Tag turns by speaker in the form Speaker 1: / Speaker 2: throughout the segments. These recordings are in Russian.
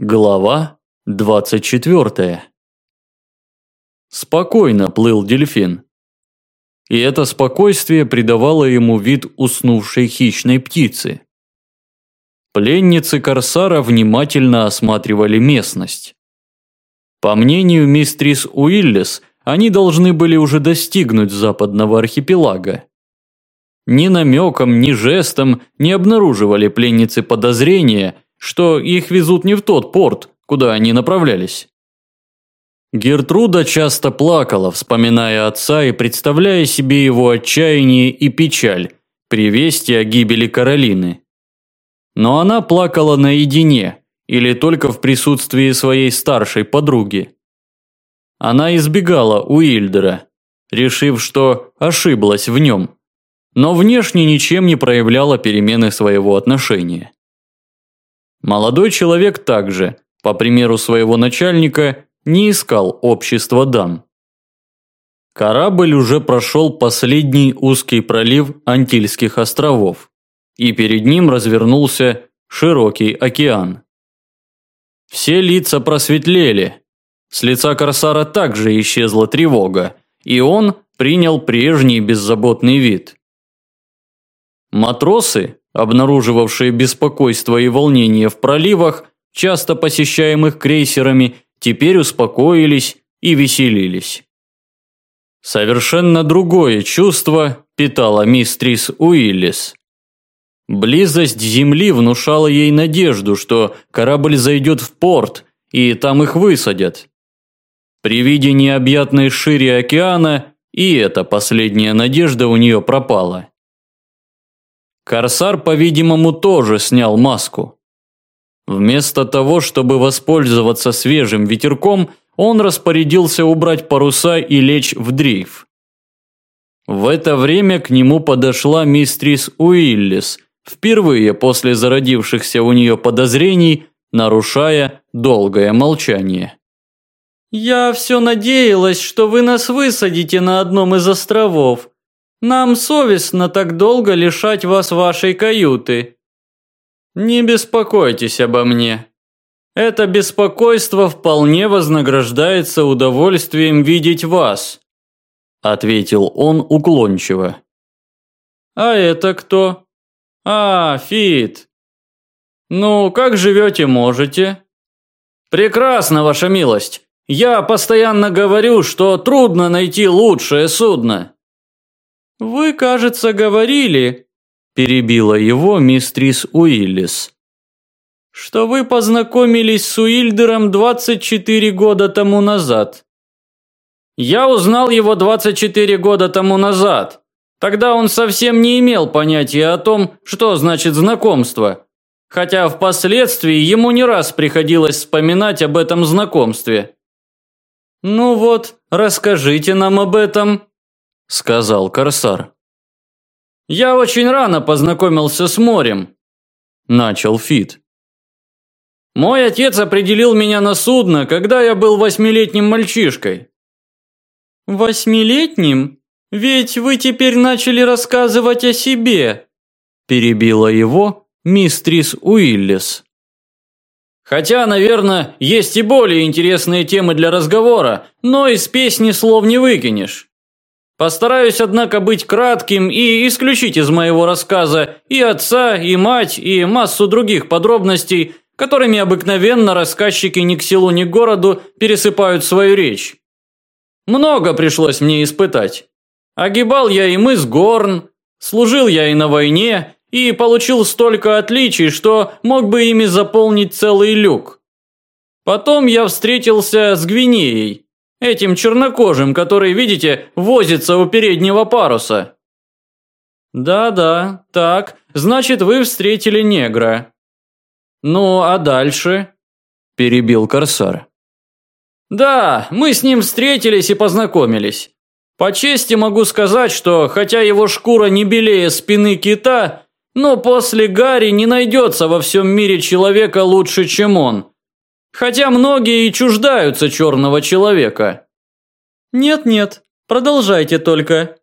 Speaker 1: Глава 24. Спокойно плыл дельфин. И это спокойствие придавало ему вид уснувшей хищной птицы. Пленницы Корсара внимательно осматривали местность. По мнению мистрис Уиллес, они должны были уже достигнуть западного архипелага. Ни намеком, ни жестом не обнаруживали пленницы подозрения – что их везут не в тот порт, куда они направлялись. Гертруда часто плакала, вспоминая отца и представляя себе его отчаяние и печаль при вести о гибели Каролины. Но она плакала наедине или только в присутствии своей старшей подруги. Она избегала Уильдера, решив, что ошиблась в нем, но внешне ничем не проявляла перемены своего отношения. Молодой человек также, по примеру своего начальника, не искал общества дам. Корабль уже прошел последний узкий пролив Антильских островов, и перед ним развернулся широкий океан. Все лица просветлели. С лица Корсара также исчезла тревога, и он принял прежний беззаботный вид. Матросы, обнаруживавшие беспокойство и волнение в проливах, часто посещаемых крейсерами, теперь успокоились и веселились. Совершенно другое чувство питала мистрис Уиллис. Близость Земли внушала ей надежду, что корабль зайдет в порт, и там их высадят. При виде необъятной шире океана и эта последняя надежда у нее пропала. Корсар, по-видимому, тоже снял маску. Вместо того, чтобы воспользоваться свежим ветерком, он распорядился убрать паруса и лечь в дрейф. В это время к нему подошла мистрис Уиллис, впервые после зародившихся у нее подозрений, нарушая долгое молчание.
Speaker 2: «Я все надеялась, что вы нас высадите на одном из островов, нам совестно так долго лишать вас вашей каюты. Не беспокойтесь обо мне. Это беспокойство вполне вознаграждается удовольствием видеть вас, ответил он уклончиво. А это кто? А, Фит. Ну, как живете, можете? Прекрасно, ваша милость. Я постоянно говорю, что трудно найти лучшее судно. «Вы, кажется, говорили», – перебила его мистрис Уиллис, «что вы познакомились с Уильдером 24 года тому назад». «Я узнал его 24 года тому назад. Тогда он совсем не имел понятия о том, что значит знакомство, хотя впоследствии ему не раз приходилось вспоминать об этом знакомстве». «Ну вот, расскажите нам об этом», – сказал Корсар. «Я очень рано познакомился с морем», – начал Фит. «Мой отец определил меня на судно, когда я был восьмилетним мальчишкой». «Восьмилетним? Ведь вы теперь начали рассказывать о себе», – перебила его мистрис Уиллис. Хотя, наверное, есть и более интересные темы для разговора, но из песни слов не выкинешь. Постараюсь, однако, быть кратким и исключить из моего рассказа и отца, и мать, и массу других подробностей, которыми обыкновенно рассказчики ни к селу, ни к городу пересыпают свою речь. Много пришлось мне испытать. Огибал я и мыс Горн, служил я и на войне, и получил столько отличий, что мог бы ими заполнить целый люк. Потом я встретился с Гвинеей, Этим чернокожим, который, видите, возится у переднего паруса. Да-да, так, значит, вы встретили негра. Ну, а дальше? Перебил Корсар. Да, мы с ним встретились и познакомились. По чести могу сказать, что хотя его шкура не белее спины кита, но после Гарри не найдется во всем мире человека лучше, чем он. Хотя многие и чуждаются черного человека. Нет-нет, продолжайте только,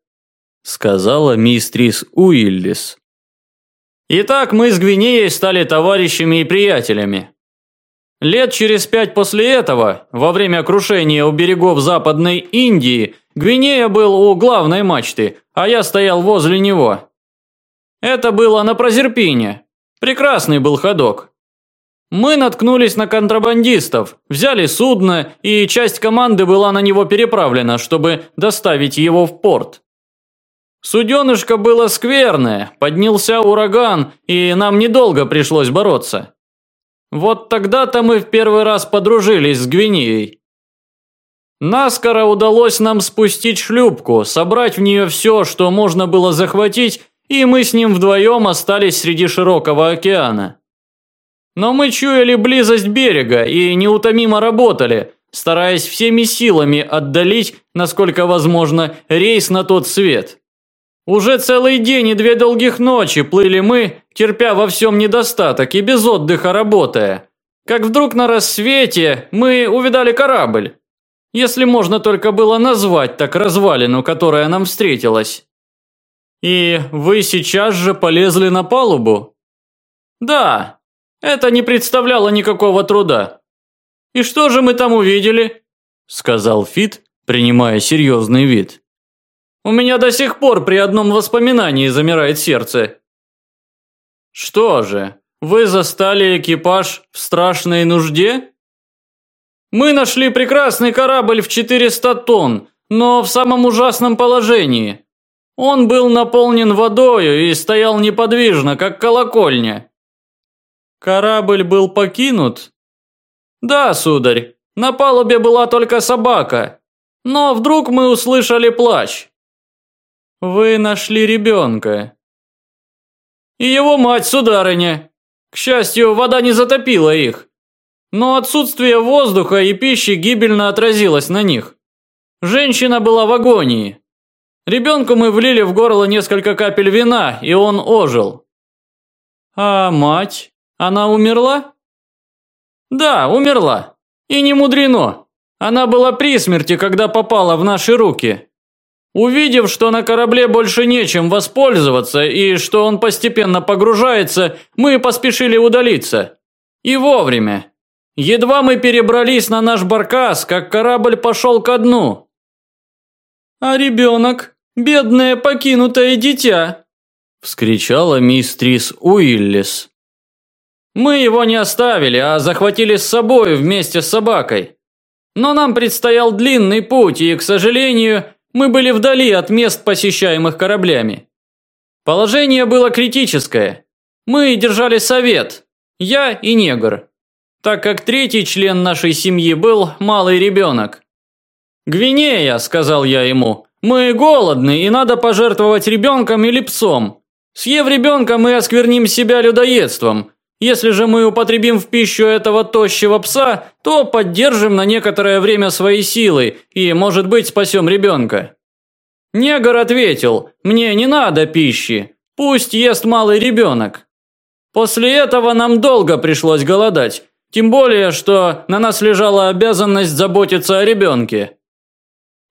Speaker 2: сказала мистрис Уиллис. Итак, мы с Гвинеей стали товарищами и приятелями. Лет через пять после этого, во время крушения у берегов Западной Индии, Гвинея был у главной мачты, а я стоял возле него. Это было на Прозерпине. Прекрасный был ходок. Мы наткнулись на контрабандистов, взяли судно, и часть команды была на него переправлена, чтобы доставить его в порт. Суденышко было скверное, поднялся ураган, и нам недолго пришлось бороться. Вот тогда-то мы в первый раз подружились с Гвинеей. Наскоро удалось нам спустить шлюпку, собрать в нее все, что можно было захватить, и мы с ним вдвоем остались среди широкого океана. Но мы чуяли близость берега и неутомимо работали, стараясь всеми силами отдалить, насколько возможно, рейс на тот свет. Уже целый день и две долгих ночи плыли мы, терпя во всем недостаток и без отдыха работая. Как вдруг на рассвете мы увидали корабль. Если можно только было назвать так развалину, которая нам встретилась. И вы сейчас же полезли на палубу? Да, это не представляло никакого труда. И что же мы там увидели? Сказал Фит, принимая серьезный вид. У меня до сих пор при одном воспоминании замирает сердце. Что же, вы застали экипаж в страшной нужде? Мы нашли прекрасный корабль в 400 тонн, но в самом ужасном положении. Он был наполнен водою и стоял неподвижно, как колокольня. Корабль был покинут? Да, сударь, на палубе была только собака. Но вдруг мы услышали плач. Вы нашли ребенка. И его мать, сударыня. К счастью, вода не затопила их. Но отсутствие воздуха и пищи гибельно отразилось на них. Женщина была в агонии. Ребенку мы влили в горло несколько капель вина, и он ожил. А мать? Она умерла? Да, умерла. И не мудрено. Она была при смерти, когда попала в наши руки. Увидев, что на корабле больше нечем воспользоваться и что он постепенно погружается, мы поспешили удалиться. И вовремя. Едва мы перебрались на наш баркас, как корабль пошел ко дну. А ребенок, бедное покинутое дитя, вскричала мистрис Уиллис. Мы его не оставили, а захватили с собой вместе с собакой. Но нам предстоял длинный путь, и, к сожалению, мы были вдали от мест, посещаемых кораблями. Положение было критическое. Мы держали совет, я и негр, так как третий член нашей семьи был малый ребенок. «Гвинея», – сказал я ему, – «мы голодны и надо пожертвовать ребенком или псом. Съев ребенка, мы оскверним себя людоедством. Если же мы употребим в пищу этого тощего пса, то поддержим на некоторое время свои силы и, может быть, спасем ребенка. Негр ответил, мне не надо пищи, пусть ест малый ребенок. После этого нам долго пришлось голодать, тем более, что на нас лежала обязанность заботиться о ребенке.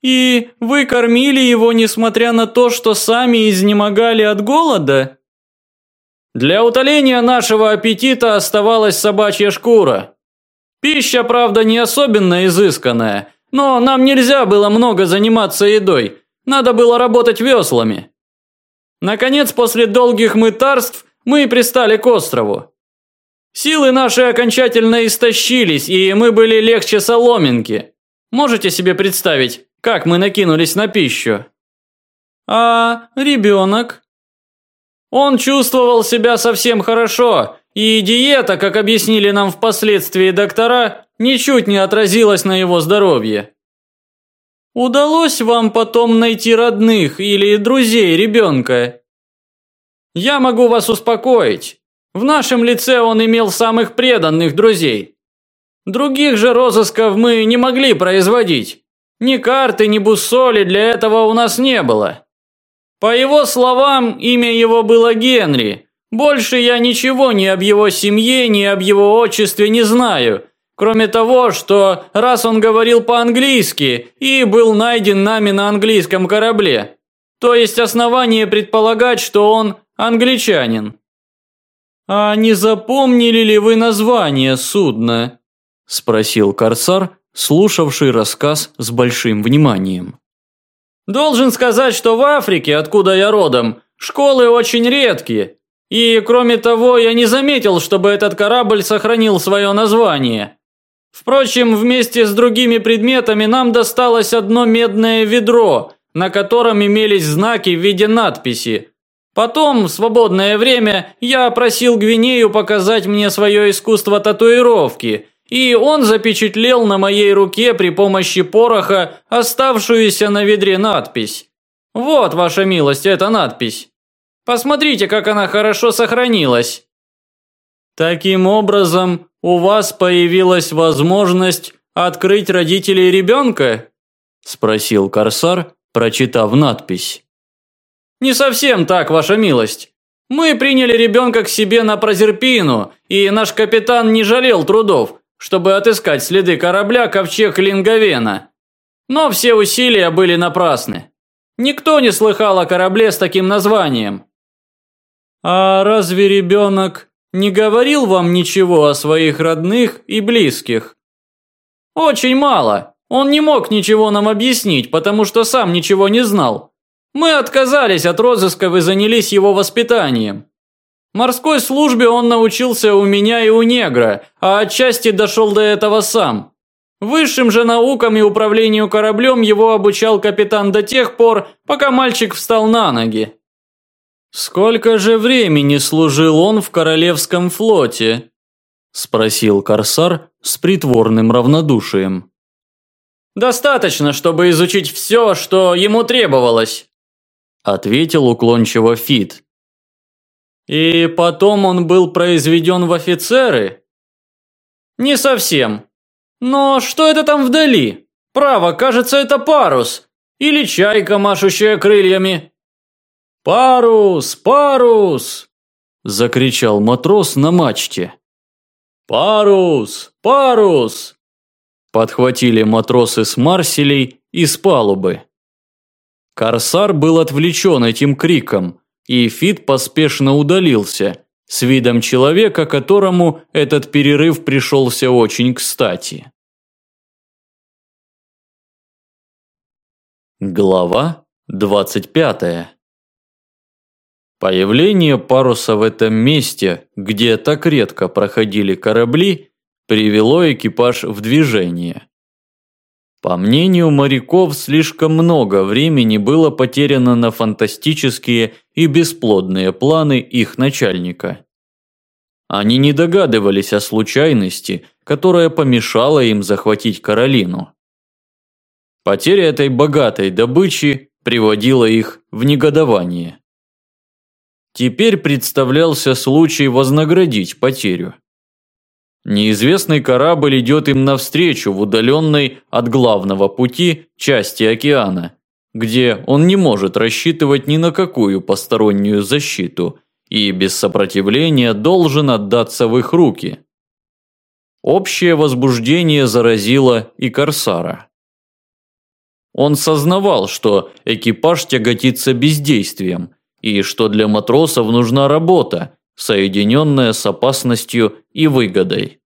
Speaker 2: И вы кормили его, несмотря на то, что сами изнемогали от голода? Для утоления нашего аппетита оставалась собачья шкура. Пища, правда, не особенно изысканная, но нам нельзя было много заниматься едой, надо было работать веслами. Наконец, после долгих мытарств, мы пристали к острову. Силы наши окончательно истощились, и мы были легче соломинки. Можете себе представить, как мы накинулись на пищу? А ребенок? Он чувствовал себя совсем хорошо, и диета, как объяснили нам впоследствии доктора, ничуть не отразилась на его здоровье. Удалось вам потом найти родных или друзей ребенка? Я могу вас успокоить. В нашем лице он имел самых преданных друзей. Других же розысков мы не могли производить. Ни карты, ни буссоли для этого у нас не было. По его словам, имя его было Генри. Больше я ничего ни об его семье, ни об его отчестве не знаю. Кроме того, что раз он говорил по-английски и был найден нами на английском корабле, то есть основание предполагать, что он англичанин. А не запомнили ли вы название судна?
Speaker 1: – спросил корсар, слушавший рассказ с большим вниманием.
Speaker 2: «Должен сказать, что в Африке, откуда я родом, школы очень редкие. И, кроме того, я не заметил, чтобы этот корабль сохранил свое название. Впрочем, вместе с другими предметами нам досталось одно медное ведро, на котором имелись знаки в виде надписи. Потом, в свободное время, я просил Гвинею показать мне свое искусство татуировки – и он запечатлел на моей руке при помощи пороха оставшуюся на ведре надпись. Вот, ваша милость, эта надпись. Посмотрите, как она хорошо сохранилась. Таким образом, у вас появилась возможность открыть родителей ребенка?
Speaker 1: Спросил Корсар, прочитав надпись.
Speaker 2: Не совсем так, ваша милость. Мы приняли ребенка к себе на Прозерпину, и наш капитан не жалел трудов, чтобы отыскать следы корабля Ковчег Линговена. Но все усилия были напрасны. Никто не слыхал о корабле с таким названием. А разве ребенок не говорил вам ничего о своих родных и близких? Очень мало. Он не мог ничего нам объяснить, потому что сам ничего не знал. Мы отказались от розысков и занялись его воспитанием. Морской службе он научился у меня и у негра, а отчасти дошел до этого сам. Высшим же наукам и управлению кораблем его обучал капитан до тех пор, пока мальчик встал на ноги. Сколько же времени служил он в королевском флоте? спросил корсар с притворным равнодушием. Достаточно, чтобы изучить все, что ему требовалось, ответил уклончиво Фит. И потом он был произведен в офицеры? Не совсем. Но что это там вдали? Право, кажется, это парус. Или чайка, машущая крыльями. «Парус! Парус!» – закричал матрос на мачте. «Парус! Парус!» – подхватили матросы с Марселей и с палубы. Корсар был отвлечен этим криком – и Фит поспешно удалился, с видом человека, которому этот перерыв пришелся очень кстати. Глава 25 Появление паруса в этом месте, где так редко проходили корабли, привело экипаж в движение. По мнению моряков, слишком много времени было потеряно на фантастические и бесплодные планы их начальника. Они не догадывались о случайности, которая помешала им захватить Каролину. Потеря этой богатой добычи приводила их в негодование. Теперь представлялся случай вознаградить потерю. Неизвестный корабль идет им навстречу в удаленной от главного пути части океана, где он не может рассчитывать ни на какую постороннюю защиту и без сопротивления должен отдаться в их руки. Общее возбуждение заразило и Корсара. Он сознавал, что экипаж тяготится бездействием и что для матросов нужна работа, соединенная с опасностью и выгодой.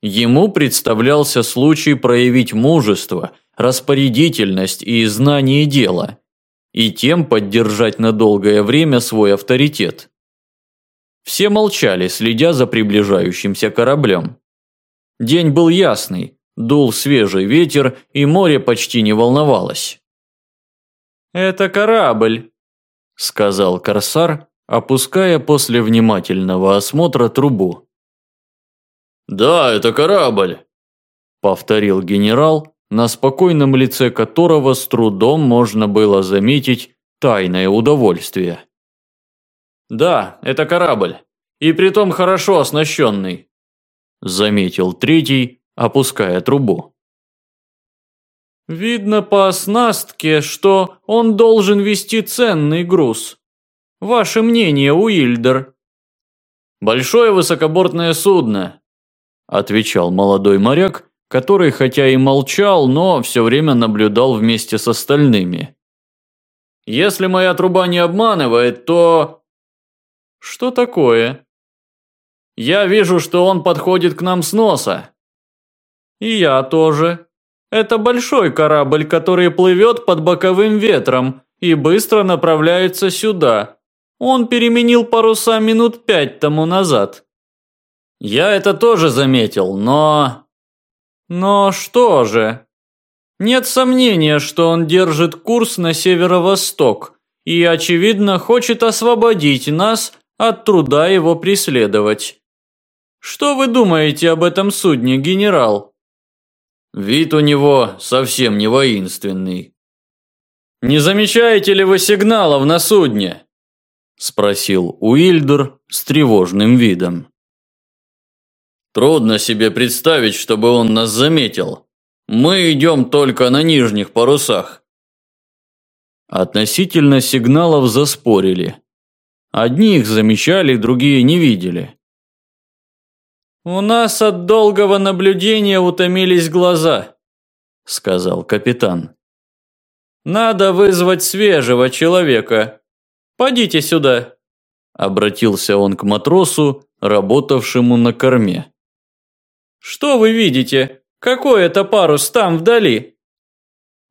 Speaker 2: Ему представлялся случай проявить мужество, распорядительность и знание дела, и тем поддержать на долгое время свой авторитет. Все молчали, следя за приближающимся кораблем. День был ясный, дул свежий ветер, и море почти не волновалось. «Это корабль», – сказал корсар, опуская после внимательного осмотра трубу. «Да, это корабль», – повторил генерал, на спокойном лице которого с трудом можно было заметить тайное удовольствие. «Да, это корабль, и притом хорошо оснащенный», – заметил третий, опуская трубу. «Видно по оснастке, что он должен вести ценный груз», Ваше мнение, Уильдер?» «Большое высокобортное судно», – отвечал молодой моряк, который хотя и молчал, но все время наблюдал вместе с остальными. «Если моя труба не обманывает, то...» «Что такое?» «Я вижу, что он подходит к нам с носа». И я тоже. Это большой корабль, который плывет под боковым ветром и быстро направляется сюда. Он переменил паруса минут пять тому назад. Я это тоже заметил, но... Но что же? Нет сомнения, что он держит курс на северо-восток и, очевидно, хочет освободить нас от труда его преследовать. Что вы думаете об этом судне, генерал?
Speaker 1: Вид у него совсем не воинственный.
Speaker 2: «Не замечаете ли вы сигналов на судне?» – спросил Уильдер с тревожным видом.
Speaker 1: «Трудно себе представить, чтобы он нас заметил. Мы идем только на нижних парусах».
Speaker 2: Относительно сигналов заспорили. Одни их замечали, другие не видели. «У нас от долгого наблюдения утомились глаза», – сказал капитан. «Надо вызвать свежего человека. Пойдите сюда», – обратился он к матросу, работавшему на корме. «Что вы видите? Какой это парус там вдали?»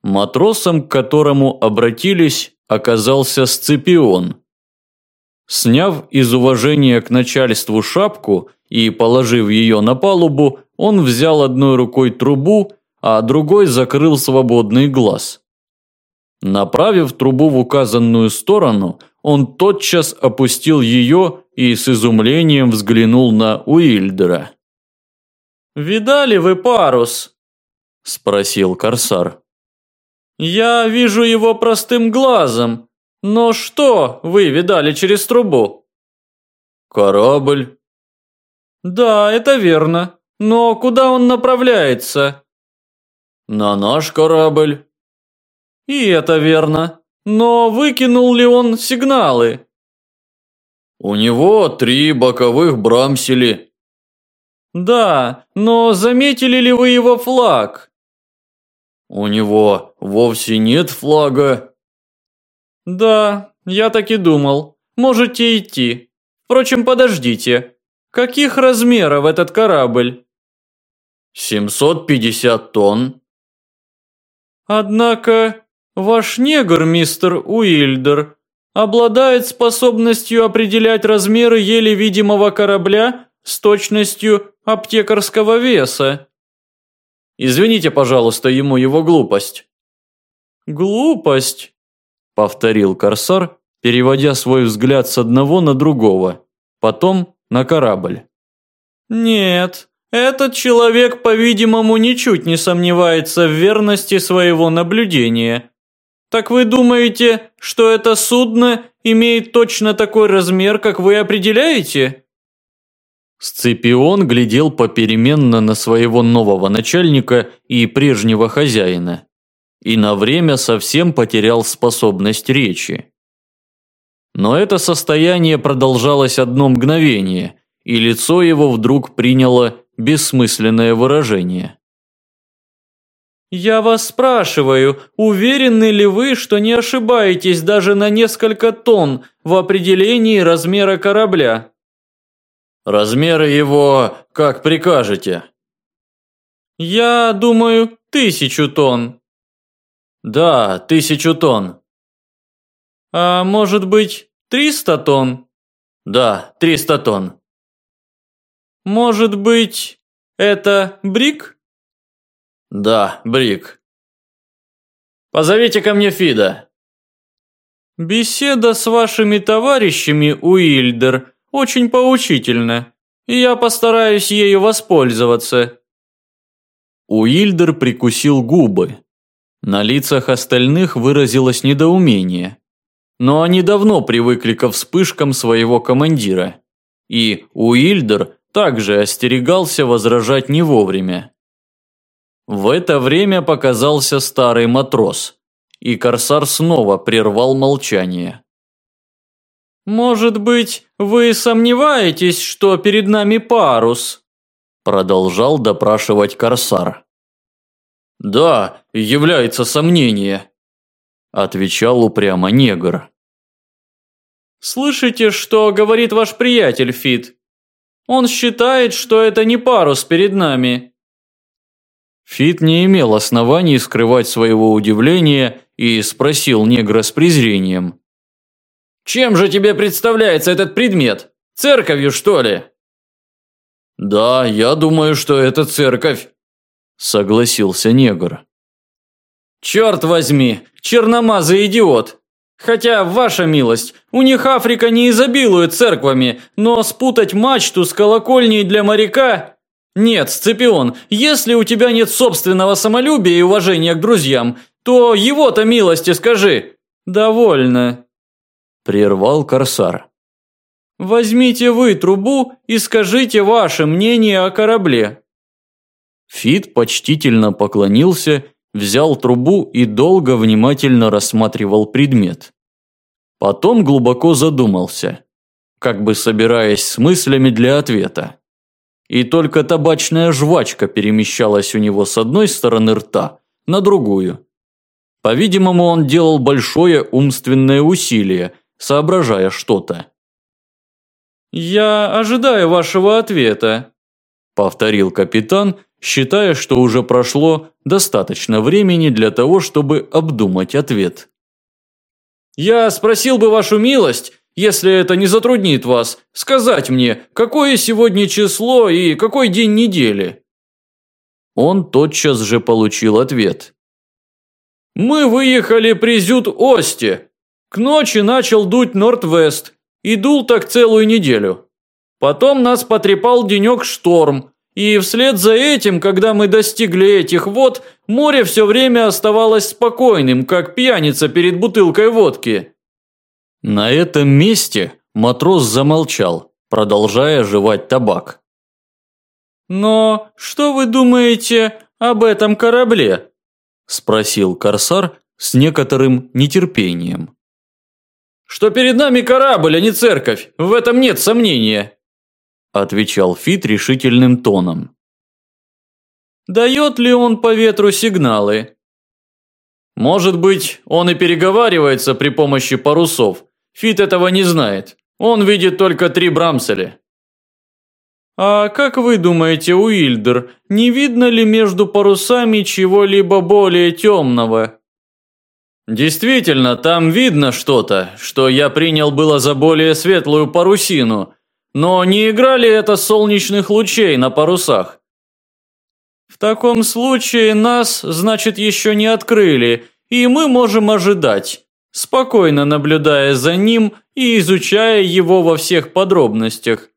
Speaker 2: Матросом, к которому обратились, оказался Сципион. Сняв из уважения к начальству шапку и, положив ее на палубу, он взял одной рукой трубу, а другой закрыл свободный глаз. Направив трубу в указанную сторону, он тотчас опустил ее и с изумлением взглянул на Уильдера. «Видали вы парус?» – спросил корсар. «Я вижу его простым глазом, но что вы видали через трубу?
Speaker 1: Корабль.
Speaker 2: Да, это верно. Но куда он направляется?
Speaker 1: На наш корабль.
Speaker 2: И это верно. Но выкинул ли он сигналы?
Speaker 1: У него три боковых брамсели.
Speaker 2: Да, но заметили ли вы его флаг?
Speaker 1: У него вовсе нет флага.
Speaker 2: «Да, я так и думал. Можете идти. Впрочем, подождите. Каких размеров этот корабль?»
Speaker 1: «750 тонн».
Speaker 2: «Однако ваш негр, мистер Уильдер, обладает способностью определять размеры еле видимого корабля с точностью аптекарского веса».
Speaker 1: «Извините, пожалуйста, ему его глупость».
Speaker 2: «Глупость?»
Speaker 1: повторил корсар, переводя свой взгляд с одного на другого, потом на корабль.
Speaker 2: Нет, этот человек, по-видимому, ничуть не сомневается в верности своего наблюдения. Так вы думаете, что это судно имеет точно такой размер, как вы определяете?
Speaker 1: Сципион глядел попеременно на своего нового начальника и прежнего хозяина и на время совсем потерял способность речи. Но это состояние продолжалось одно мгновение, и лицо его вдруг приняло бессмысленное выражение.
Speaker 2: «Я вас спрашиваю, уверены ли вы, что не ошибаетесь даже на несколько тонн в определении размера корабля?»
Speaker 1: «Размеры его как прикажете?»
Speaker 2: «Я думаю, тысячу тонн».
Speaker 1: Да, тысячу тонн.
Speaker 2: А может быть, триста тонн?
Speaker 1: Да, триста тонн.
Speaker 2: Может быть, это Брик?
Speaker 1: Да, Брик. Позовите ко мне Фида.
Speaker 2: Беседа с вашими товарищами, Уильдер, очень поучительна, и я постараюсь ею воспользоваться.
Speaker 1: Уильдер прикусил губы. На лицах остальных выразилось недоумение. Но они давно привыкли ко вспышкам своего командира. И Уильдер также остерегался возражать не вовремя. В это время показался старый матрос, и корсар снова прервал молчание.
Speaker 2: «Может быть, вы сомневаетесь, что перед нами парус?»
Speaker 1: Продолжал допрашивать корсар. «Да, является сомнение», – отвечал упрямо негр.
Speaker 2: «Слышите, что говорит ваш приятель Фит? Он считает, что это не парус перед нами».
Speaker 1: Фит не имел оснований скрывать своего удивления и спросил негра с презрением.
Speaker 2: «Чем же тебе представляется этот предмет? Церковью, что ли?»
Speaker 1: «Да, я думаю, что это церковь», – согласился негр.
Speaker 2: «Черт возьми, черномазый идиот! Хотя, ваша милость, у них Африка не изобилует церквами, но спутать мачту с колокольней для моряка нет, Сципион, если у тебя нет собственного самолюбия и уважения к друзьям, то его-то милости скажи. Довольно.
Speaker 1: Прервал Корсар.
Speaker 2: Возьмите вы трубу и скажите ваше мнение о корабле.
Speaker 1: Фит почтительно поклонился, взял трубу и долго внимательно рассматривал предмет. Потом глубоко задумался, как бы собираясь с мыслями для ответа и только табачная жвачка перемещалась у него с одной стороны рта на другую. По-видимому, он делал большое умственное усилие, соображая что-то.
Speaker 2: «Я ожидаю вашего ответа», – повторил капитан, считая, что уже прошло достаточно времени для того, чтобы обдумать ответ. «Я спросил бы вашу милость, если это не затруднит вас, сказать мне, какое сегодня число и какой день недели?»
Speaker 1: Он тотчас же получил ответ.
Speaker 2: «Мы выехали при Зют-Осте. К ночи начал дуть Норд-Вест и дул так целую неделю. Потом нас потрепал денек шторм, и вслед за этим, когда мы достигли этих вод, море все время оставалось спокойным, как пьяница перед бутылкой водки».
Speaker 1: На этом месте матрос замолчал, продолжая жевать табак.
Speaker 2: «Но что вы думаете об этом корабле?» – спросил корсар с некоторым нетерпением. «Что перед нами корабль, а не церковь, в этом нет сомнения», – отвечал Фит решительным тоном. «Дает ли он по ветру сигналы?» «Может быть, он и переговаривается при помощи парусов, Фит этого не знает. Он видит только три брамсели. А как вы думаете, Уильдер, не видно ли между парусами чего-либо более темного? Действительно, там видно что-то, что я принял было за более светлую парусину, но не играли это солнечных лучей на парусах. В таком случае нас, значит, еще не открыли, и мы можем ожидать спокойно наблюдая за ним и изучая его во всех подробностях.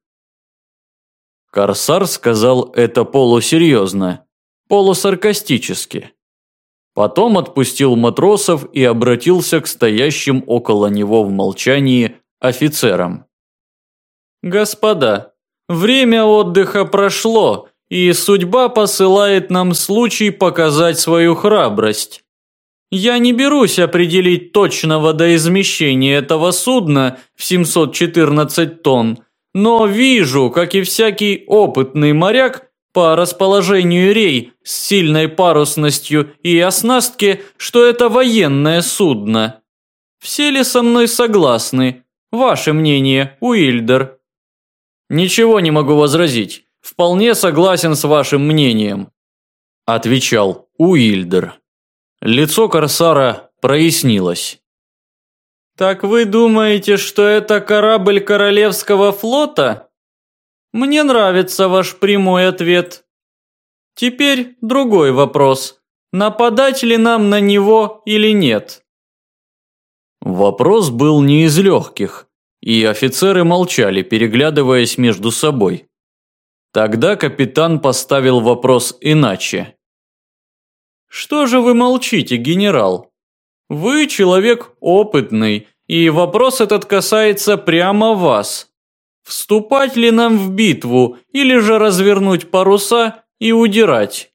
Speaker 1: Корсар сказал это полусерьезно, полусаркастически. Потом отпустил матросов и обратился к стоящим около него в молчании офицерам.
Speaker 2: «Господа, время отдыха прошло, и судьба посылает нам случай показать свою храбрость. Я не берусь определить точно водоизмещение этого судна в 714 тонн, но вижу, как и всякий опытный моряк, по расположению рей с сильной парусностью и оснастке, что это военное судно. Все ли со мной согласны? Ваше мнение, Уильдер?
Speaker 1: Ничего не могу возразить. Вполне согласен с вашим мнением, отвечал Уильдер. Лицо Корсара прояснилось.
Speaker 2: «Так вы думаете, что это корабль Королевского флота? Мне нравится ваш прямой ответ. Теперь другой вопрос. Нападать ли нам на него или нет?»
Speaker 1: Вопрос был не из легких, и офицеры молчали, переглядываясь между собой. Тогда капитан поставил вопрос иначе.
Speaker 2: Что же вы молчите, генерал? Вы человек опытный, и вопрос этот касается прямо вас. Вступать ли нам в битву или же развернуть паруса и удирать?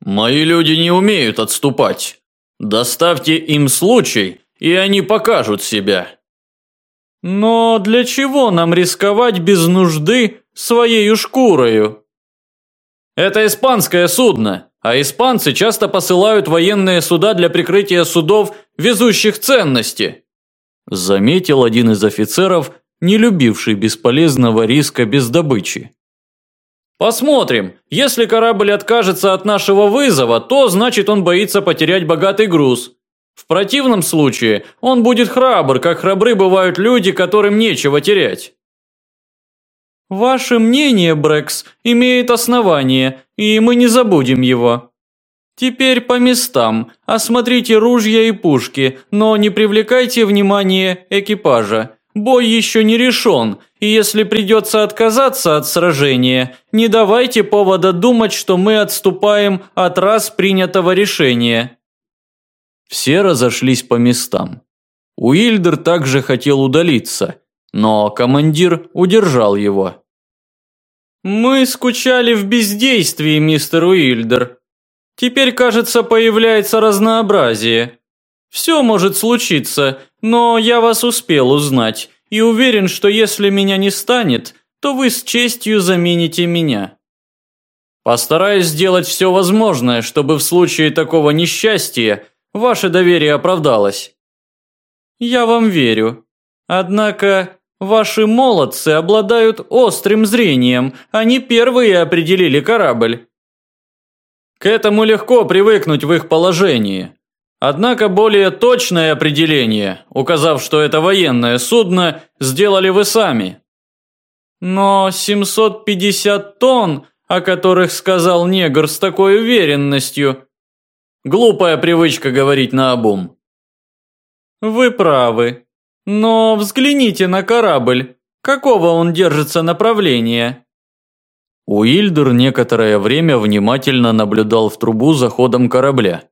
Speaker 1: Мои люди не умеют отступать. Доставьте им случай, и они покажут себя.
Speaker 2: Но для чего нам рисковать без нужды своей шкурою? Это испанское судно а испанцы часто посылают военные суда для прикрытия судов, везущих ценности.
Speaker 1: Заметил один из офицеров, не любивший бесполезного риска без добычи.
Speaker 2: Посмотрим. Если корабль откажется от нашего вызова, то значит он боится потерять богатый груз. В противном случае он будет храбр, как храбры бывают люди, которым нечего терять. Ваше мнение, Брекс, имеет основание, и мы не забудем его. Теперь по местам. Осмотрите ружья и пушки, но не привлекайте внимание экипажа. Бой еще не решен, и если придется отказаться от сражения, не давайте повода думать, что мы отступаем от раз принятого решения.
Speaker 1: Все разошлись по местам. Уильдер также хотел удалиться, но командир удержал его.
Speaker 2: «Мы скучали в бездействии, мистер Уильдер. Теперь, кажется, появляется разнообразие. Все может случиться, но я вас успел узнать и уверен, что если меня не станет, то вы с честью замените меня. Постараюсь сделать все возможное, чтобы в случае такого несчастья ваше доверие оправдалось. Я вам верю. Однако ваши молодцы обладают острым зрением, они первые определили корабль. К этому легко привыкнуть в их положении. Однако более точное определение, указав, что это военное судно, сделали вы сами. Но 750 тонн, о которых сказал негр с такой уверенностью, глупая привычка говорить на обум. Вы правы. Но взгляните на корабль. Какого он держится направления?
Speaker 1: Уильдер некоторое время внимательно наблюдал в трубу за ходом корабля.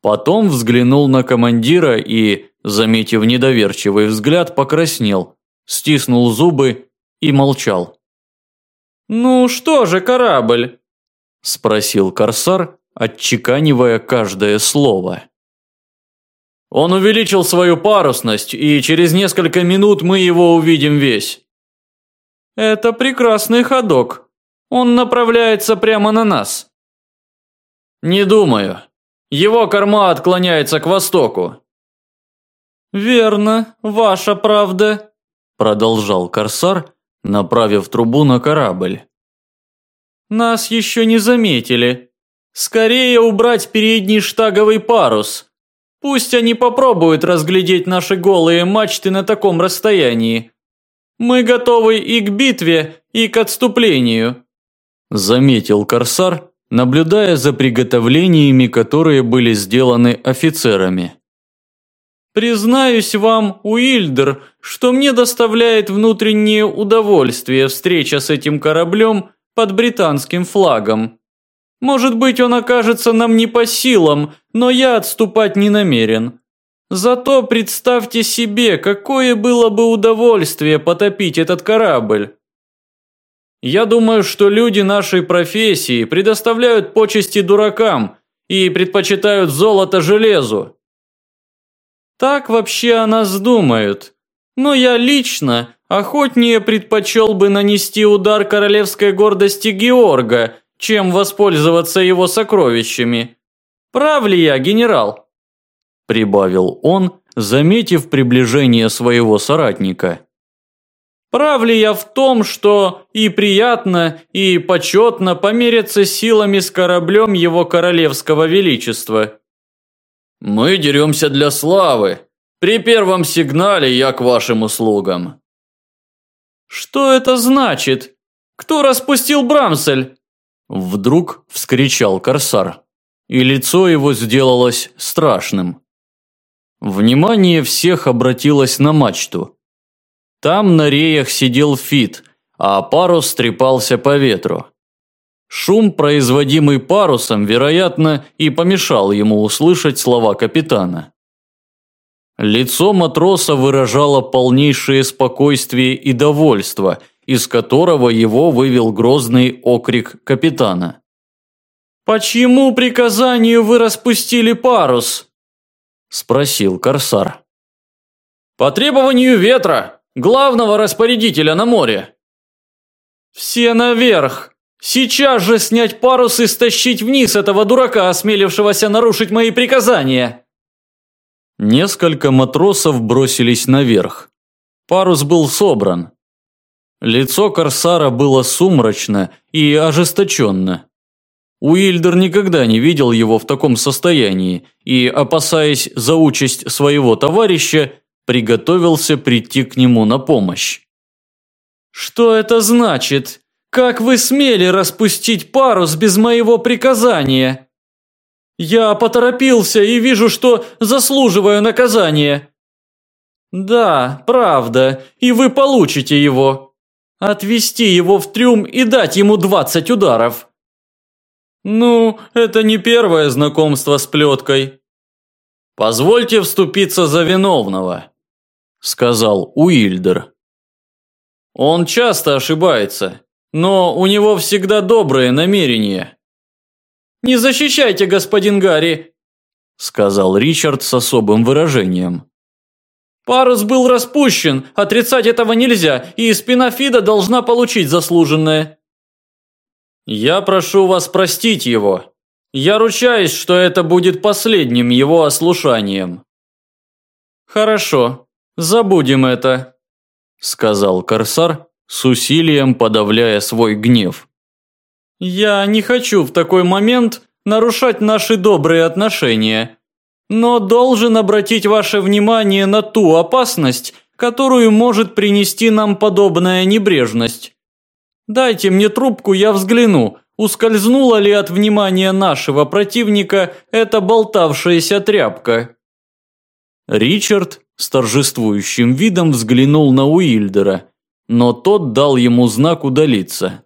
Speaker 1: Потом взглянул на командира и, заметив недоверчивый взгляд, покраснел, стиснул зубы и молчал.
Speaker 2: «Ну что же, корабль?»
Speaker 1: – спросил корсар, отчеканивая каждое слово.
Speaker 2: «Он увеличил свою парусность, и через несколько минут мы его увидим весь». «Это прекрасный ходок. Он направляется прямо на нас». «Не думаю. Его корма отклоняется к востоку. Верно, ваша правда, продолжал корсар, направив трубу на корабль. Нас еще не заметили. Скорее убрать передний штаговый парус. Пусть они попробуют разглядеть наши голые мачты на таком расстоянии. Мы готовы и к битве, и к отступлению.
Speaker 1: Заметил корсар, наблюдая за приготовлениями, которые были сделаны офицерами.
Speaker 2: «Признаюсь вам, Уильдер, что мне доставляет внутреннее удовольствие встреча с этим кораблем под британским флагом. Может быть, он окажется нам не по силам, но я отступать не намерен. Зато представьте себе, какое было бы удовольствие потопить этот корабль. Я думаю, что люди нашей профессии предоставляют почести дуракам и предпочитают золото железу. Так вообще о нас думают. Но я лично охотнее предпочел бы нанести удар королевской гордости Георга, чем воспользоваться его сокровищами. Прав ли я, генерал?
Speaker 1: Прибавил он, заметив приближение своего соратника.
Speaker 2: Прав ли я в том, что и приятно, и почетно помериться силами с кораблем его королевского величества? Мы деремся для славы. При первом сигнале я к вашим услугам. Что это значит? Кто распустил Брамсель?
Speaker 1: Вдруг вскричал корсар, и лицо его сделалось страшным. Внимание всех обратилось на мачту. Там на реях сидел Фит, а парус трепался по ветру. Шум, производимый парусом, вероятно, и помешал ему услышать слова капитана. Лицо матроса выражало полнейшее спокойствие и довольство, из которого его вывел грозный окрик капитана.
Speaker 2: «По чьему приказанию вы распустили парус?»
Speaker 1: – спросил корсар.
Speaker 2: «По требованию ветра», главного распорядителя на море. Все наверх! Сейчас же снять парус и стащить вниз этого дурака, осмелившегося нарушить мои приказания!»
Speaker 1: Несколько матросов бросились наверх. Парус был собран. Лицо Корсара было сумрачно и ожесточенно. Уильдер никогда не видел его в таком состоянии и, опасаясь за участь своего товарища, приготовился прийти к нему на помощь.
Speaker 2: «Что это значит? Как вы смели распустить парус без моего приказания?» «Я поторопился и вижу, что заслуживаю наказания». «Да, правда, и вы получите его. Отвести его в трюм и дать ему двадцать ударов». «Ну, это не первое знакомство с плеткой».
Speaker 1: «Позвольте вступиться за виновного», – сказал Уильдер. «Он часто ошибается, но у него всегда добрые намерения».
Speaker 2: «Не защищайте, господин Гарри», –
Speaker 1: сказал Ричард с особым выражением.
Speaker 2: «Парус был распущен, отрицать этого нельзя, и спина Фида должна получить заслуженное».
Speaker 1: «Я прошу вас простить его. Я ручаюсь, что это будет последним его ослушанием».
Speaker 2: «Хорошо, забудем это», – сказал Корсар, с усилием подавляя свой гнев. «Я не хочу в такой момент нарушать наши добрые отношения, но должен обратить ваше внимание на ту опасность, которую может принести нам подобная небрежность. Дайте мне трубку, я взгляну, ускользнула ли от внимания нашего противника эта болтавшаяся тряпка».
Speaker 1: Ричард с торжествующим видом взглянул на Уильдера, но тот дал ему знак удалиться.